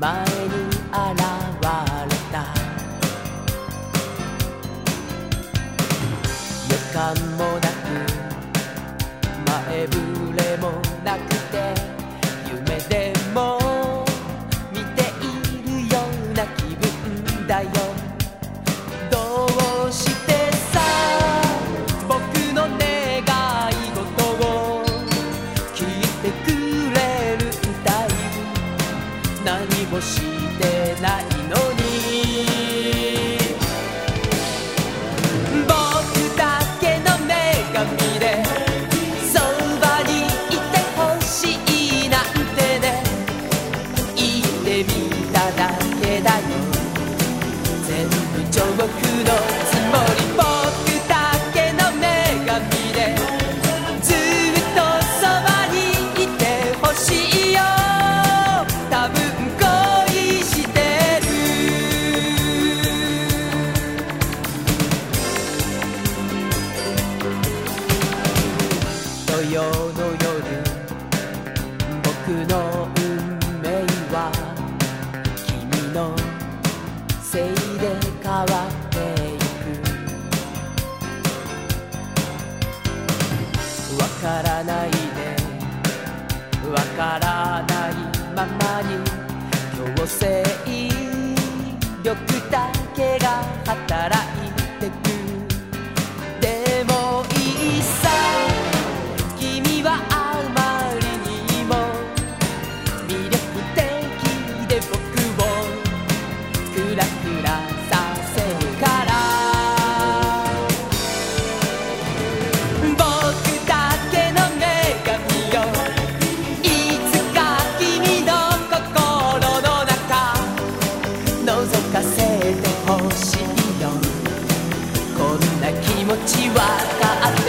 前に現れた。予感もなくぶ星 know 持ちわかって